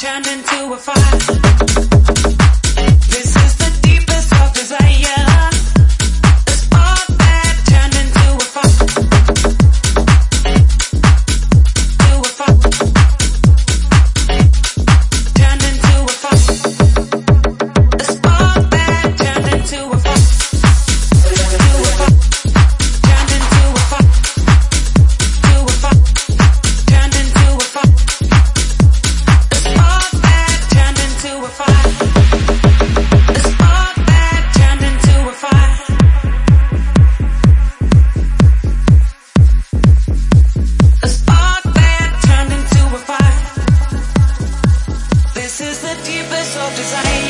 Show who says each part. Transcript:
Speaker 1: turned into a fire. Deepest of desire.